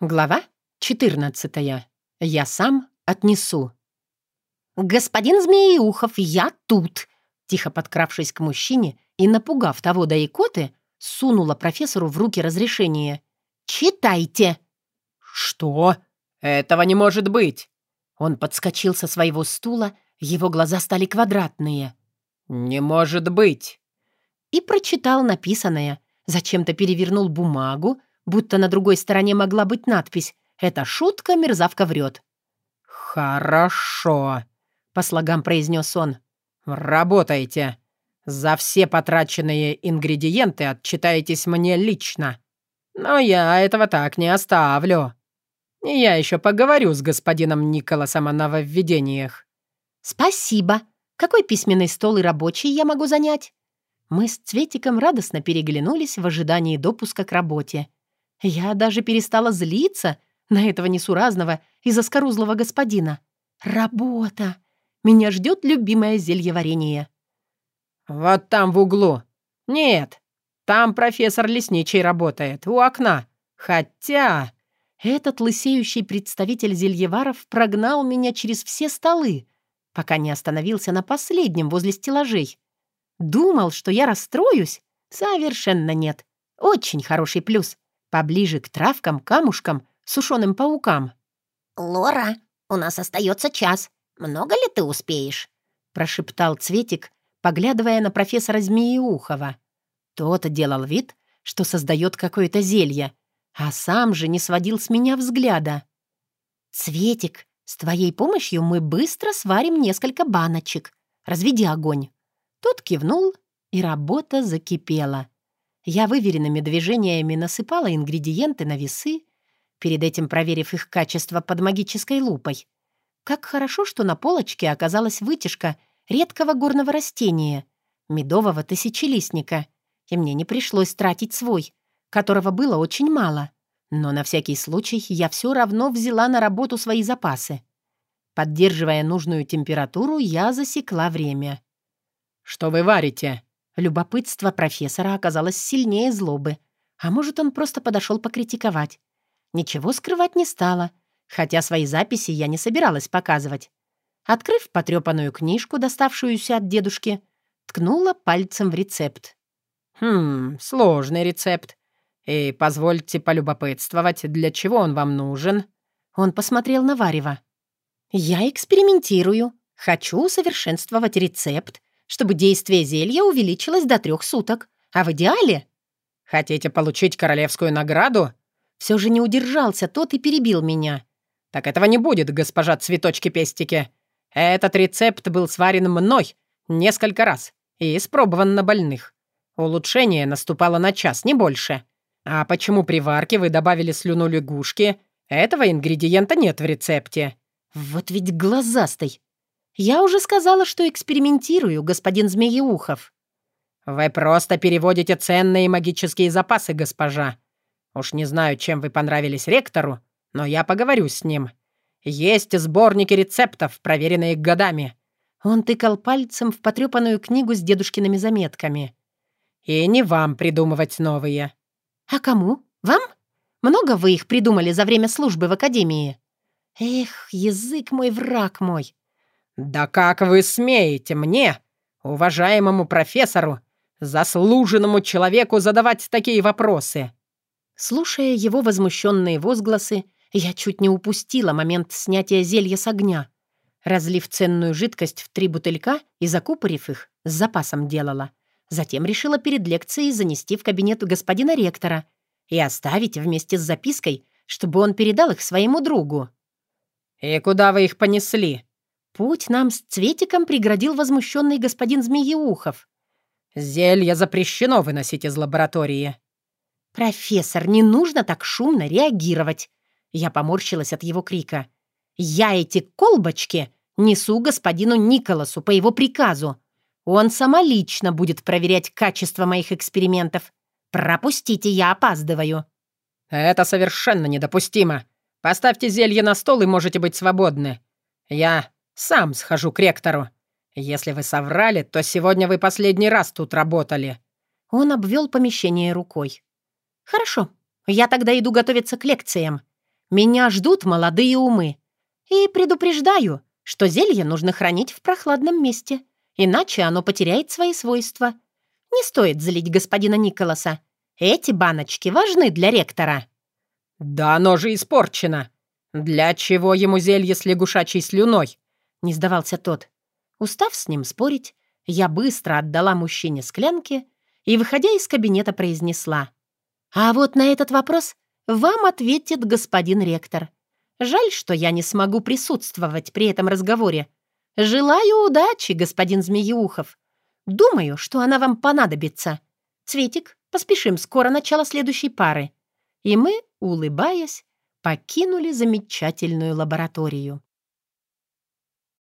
Глава 14. Я сам отнесу. «Господин Змееухов, я тут!» Тихо подкравшись к мужчине и напугав того до икоты, сунула профессору в руки разрешение. «Читайте!» «Что? Этого не может быть!» Он подскочил со своего стула, его глаза стали квадратные. «Не может быть!» И прочитал написанное, зачем-то перевернул бумагу, будто на другой стороне могла быть надпись «Это шутка, мерзавка врет». «Хорошо», — по слогам произнес он. «Работайте. За все потраченные ингредиенты отчитаетесь мне лично. Но я этого так не оставлю. Я еще поговорю с господином Николасом о нововведениях». «Спасибо. Какой письменный стол и рабочий я могу занять?» Мы с Цветиком радостно переглянулись в ожидании допуска к работе. Я даже перестала злиться на этого несуразного и заскорузлого господина. Работа! Меня ждет любимое зельеварение. «Вот там в углу. Нет, там профессор Лесничий работает, у окна. Хотя...» Этот лысеющий представитель зельеваров прогнал меня через все столы, пока не остановился на последнем возле стеллажей. Думал, что я расстроюсь? Совершенно нет. Очень хороший плюс. Поближе к травкам, камушкам, сушеным паукам. «Лора, у нас остается час. Много ли ты успеешь?» прошептал Цветик, поглядывая на профессора Змееухова. Тот делал вид, что создает какое-то зелье, а сам же не сводил с меня взгляда. «Цветик, с твоей помощью мы быстро сварим несколько баночек. Разведи огонь». Тот кивнул, и работа закипела. Я выверенными движениями насыпала ингредиенты на весы, перед этим проверив их качество под магической лупой. Как хорошо, что на полочке оказалась вытяжка редкого горного растения, медового тысячелистника, и мне не пришлось тратить свой, которого было очень мало. Но на всякий случай я все равно взяла на работу свои запасы. Поддерживая нужную температуру, я засекла время. «Что вы варите?» Любопытство профессора оказалось сильнее злобы. А может, он просто подошел покритиковать. Ничего скрывать не стала, хотя свои записи я не собиралась показывать. Открыв потрепанную книжку, доставшуюся от дедушки, ткнула пальцем в рецепт. «Хм, сложный рецепт. И позвольте полюбопытствовать, для чего он вам нужен?» Он посмотрел на Варева. «Я экспериментирую. Хочу усовершенствовать рецепт, чтобы действие зелья увеличилось до трех суток. А в идеале... «Хотите получить королевскую награду?» Все же не удержался тот и перебил меня. «Так этого не будет, госпожа Цветочки-пестики. Этот рецепт был сварен мной несколько раз и испробован на больных. Улучшение наступало на час, не больше. А почему при варке вы добавили слюну лягушки? Этого ингредиента нет в рецепте». «Вот ведь глазастый. «Я уже сказала, что экспериментирую, господин Змееухов». «Вы просто переводите ценные магические запасы, госпожа. Уж не знаю, чем вы понравились ректору, но я поговорю с ним. Есть сборники рецептов, проверенные годами». Он тыкал пальцем в потрепанную книгу с дедушкиными заметками. «И не вам придумывать новые». «А кому? Вам? Много вы их придумали за время службы в академии?» «Эх, язык мой, враг мой. «Да как вы смеете мне, уважаемому профессору, заслуженному человеку задавать такие вопросы?» Слушая его возмущенные возгласы, я чуть не упустила момент снятия зелья с огня. Разлив ценную жидкость в три бутылька и закупорив их, с запасом делала. Затем решила перед лекцией занести в кабинет господина ректора и оставить вместе с запиской, чтобы он передал их своему другу. «И куда вы их понесли?» Путь нам с Цветиком преградил возмущенный господин Змееухов. «Зелье запрещено выносить из лаборатории». «Профессор, не нужно так шумно реагировать!» Я поморщилась от его крика. «Я эти колбочки несу господину Николасу по его приказу. Он самолично будет проверять качество моих экспериментов. Пропустите, я опаздываю». «Это совершенно недопустимо. Поставьте зелье на стол и можете быть свободны. Я сам схожу к ректору. Если вы соврали, то сегодня вы последний раз тут работали». Он обвел помещение рукой. «Хорошо, я тогда иду готовиться к лекциям. Меня ждут молодые умы. И предупреждаю, что зелье нужно хранить в прохладном месте, иначе оно потеряет свои свойства. Не стоит злить господина Николаса. Эти баночки важны для ректора». «Да оно же испорчено! Для чего ему зелье с лягушачьей слюной?» — не сдавался тот. Устав с ним спорить, я быстро отдала мужчине склянки и, выходя из кабинета, произнесла. «А вот на этот вопрос вам ответит господин ректор. Жаль, что я не смогу присутствовать при этом разговоре. Желаю удачи, господин Змееухов. Думаю, что она вам понадобится. Цветик, поспешим, скоро начало следующей пары». И мы, улыбаясь, покинули замечательную лабораторию.